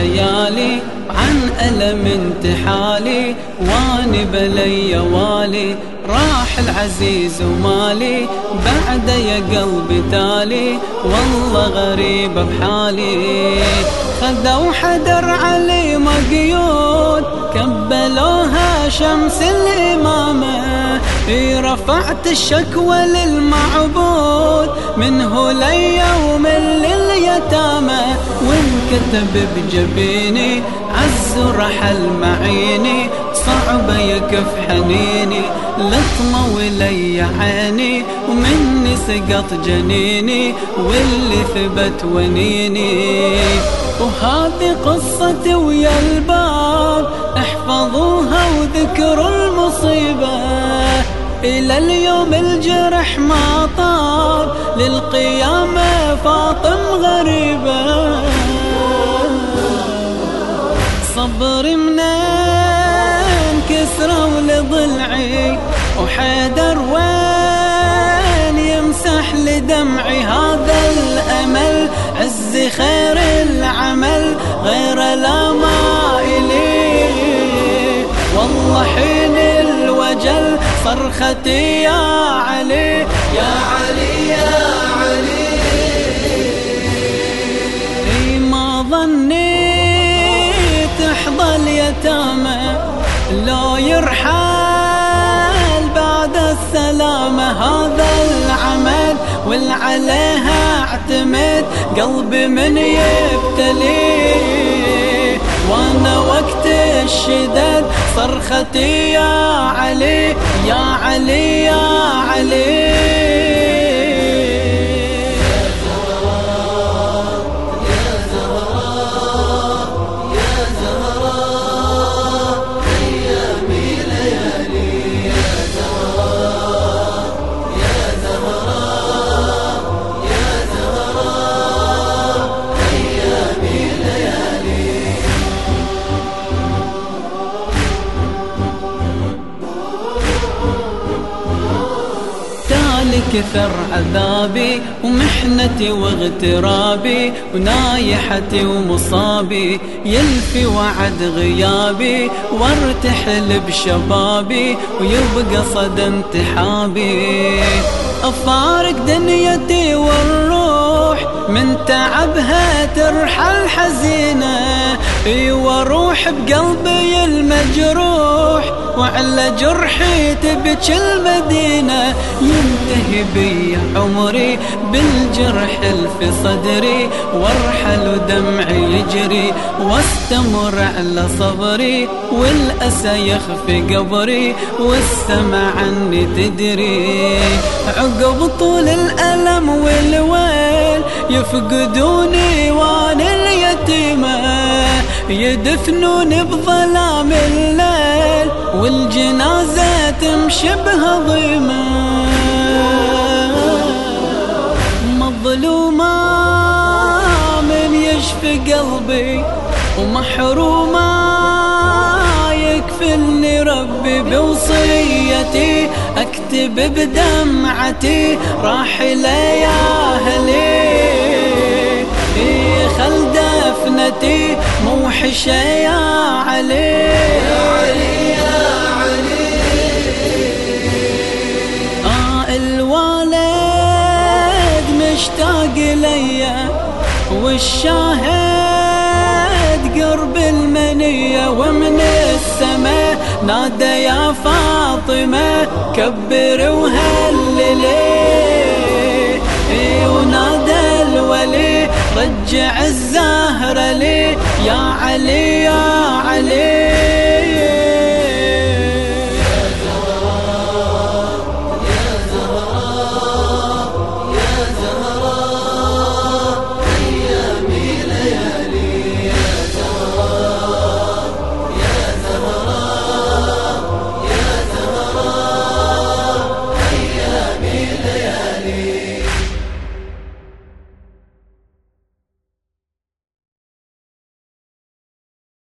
شحكي عن ألم انتحالي واني بلي والي راح العزيز ومالي بعد يا قلبي تالي والله غريب بحالي. خذوا حدر علي مقيود كبلوها شمس الإمامة رفعت الشكوى للمعبود منه ليوم لليتامى. وانكتب بجبيني عز رحل معيني صعب يكف حنيني لطمة ولي عيني ومني سقط جنيني واللي ثبت ونيني. وهذه قصتي ويا الباب احفظوها وذكروا المصيبة. إلى اليوم الجرح ما طاب للقيامة فاطم غريبة. صبري منين كسروا لضلعي وحيدر لدمعي هذا الأمل عز خير العمل غير لا ما إلي والله حين الوجل صرختي يا علي يا علي يا علي. ما ظنيت تحظى اليتامى لو يرحل بعد السلامة. هذا والعليها اعتمد قلبي من يبتلي. وأنا وقت الشدد صرختي يا علي يا علي يا علي. كثر عذابي ومحنتي واغترابي ونايحتي ومصابي يلفي وعد غيابي وارتحل بشبابي ويبقى صدى انتحابي. أفارق دنيتي والروح من تعبها ترحل حزينة وأروح بقلبي المجروح وعلى جرحي تبكي المدينة. ينتهي بي عمري بالجرح في صدري وارحل ودمعي يجري واستمر على صبري والأسى يخفي قبري والسما عني تدري. عقب طول الألم والويل يفقدوني وأنا اليتيمة يدفنون بظلام الليل والجنازة تمشي بهضيمة مظلومة من يشفي قلبي ومحرومة. يكفلني ربي بوصيتي أكتب بدمعتي راح يا أهلي. خل دفنتي موحشة يا علي. ليا والشاهد قرب المنية ومن السماء. نادى يا فاطمة كبر وهللي ونادى الولي رجع الزهرة لي. يا علي يا علي.